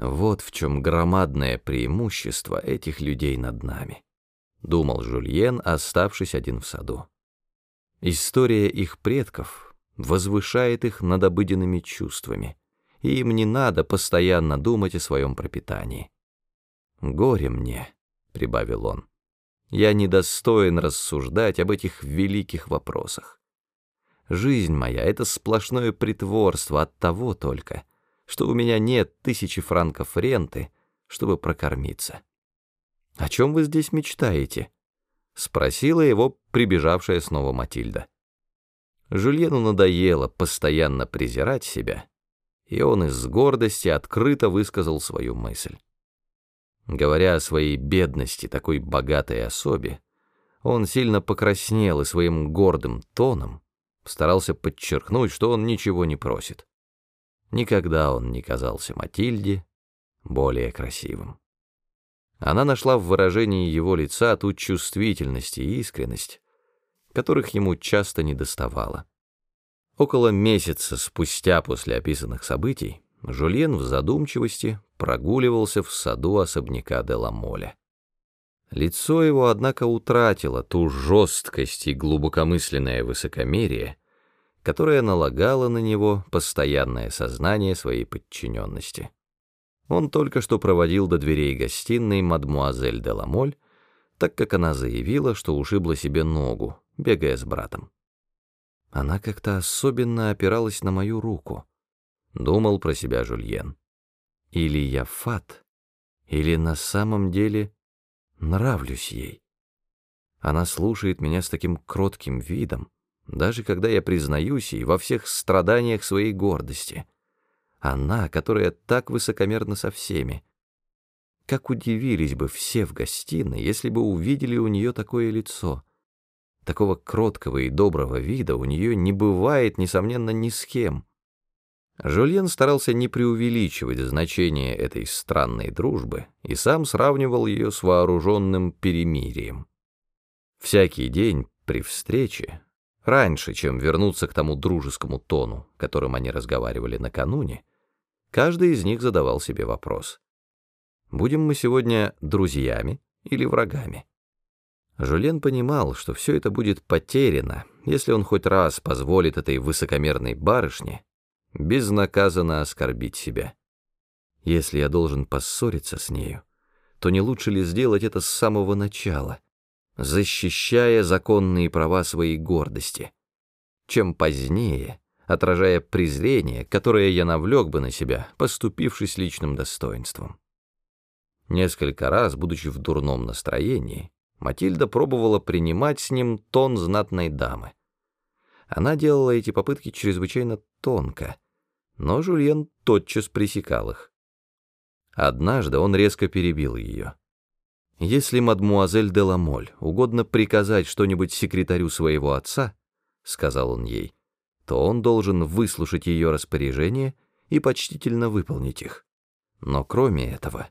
Вот в чем громадное преимущество этих людей над нами, думал Жульен, оставшись один в саду. История их предков возвышает их над обыденными чувствами, и им не надо постоянно думать о своем пропитании. «Горе мне», — прибавил он, — «я недостоин рассуждать об этих великих вопросах. Жизнь моя — это сплошное притворство от того только, что у меня нет тысячи франков ренты, чтобы прокормиться. «О чем вы здесь мечтаете?» — спросила его прибежавшая снова Матильда. Жюльену надоело постоянно презирать себя, и он из гордости открыто высказал свою мысль. Говоря о своей бедности такой богатой особе, он сильно покраснел и своим гордым тоном старался подчеркнуть, что он ничего не просит. Никогда он не казался Матильде более красивым. Она нашла в выражении его лица ту чувствительность и искренность, которых ему часто недоставало. Около месяца спустя после описанных событий Жульен в задумчивости прогуливался в саду особняка Деламоля. Лицо его, однако, утратило ту жесткость и глубокомысленное высокомерие, которое налагало на него постоянное сознание своей подчиненности. Он только что проводил до дверей гостиной мадмуазель де Ламоль, так как она заявила, что ушибла себе ногу, бегая с братом. Она как-то особенно опиралась на мою руку, думал про себя Жульен. Или я фат, или на самом деле нравлюсь ей. Она слушает меня с таким кротким видом, даже когда я признаюсь ей во всех страданиях своей гордости. Она, которая так высокомерна со всеми. Как удивились бы все в гостиной, если бы увидели у нее такое лицо. Такого кроткого и доброго вида у нее не бывает, несомненно, ни с кем. Жульен старался не преувеличивать значение этой странной дружбы и сам сравнивал ее с вооруженным перемирием. Всякий день при встрече, раньше, чем вернуться к тому дружескому тону, которым они разговаривали накануне, каждый из них задавал себе вопрос. «Будем мы сегодня друзьями или врагами?» Жулен понимал, что все это будет потеряно, если он хоть раз позволит этой высокомерной барышне безнаказанно оскорбить себя. Если я должен поссориться с нею, то не лучше ли сделать это с самого начала, защищая законные права своей гордости, чем позднее, отражая презрение, которое я навлек бы на себя, поступившись личным достоинством. Несколько раз, будучи в дурном настроении, Матильда пробовала принимать с ним тон знатной дамы. Она делала эти попытки чрезвычайно тонко, но Жульен тотчас пресекал их. Однажды он резко перебил ее. «Если мадмуазель де Ламоль угодно приказать что-нибудь секретарю своего отца, — сказал он ей, — то он должен выслушать ее распоряжение и почтительно выполнить их. Но кроме этого,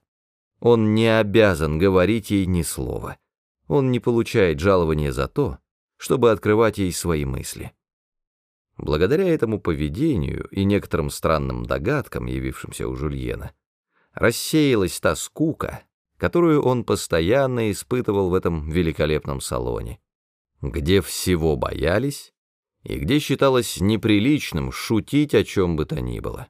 он не обязан говорить ей ни слова. Он не получает жалования за то, чтобы открывать ей свои мысли. Благодаря этому поведению и некоторым странным догадкам, явившимся у Жульена, рассеялась та скука, которую он постоянно испытывал в этом великолепном салоне, где всего боялись и где считалось неприличным шутить о чем бы то ни было.